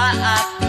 up.